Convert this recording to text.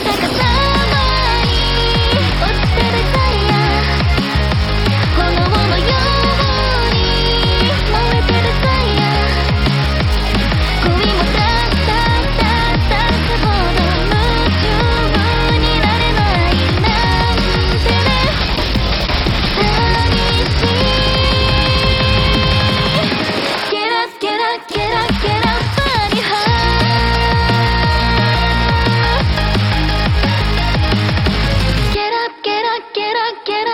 like a quiero